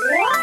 What?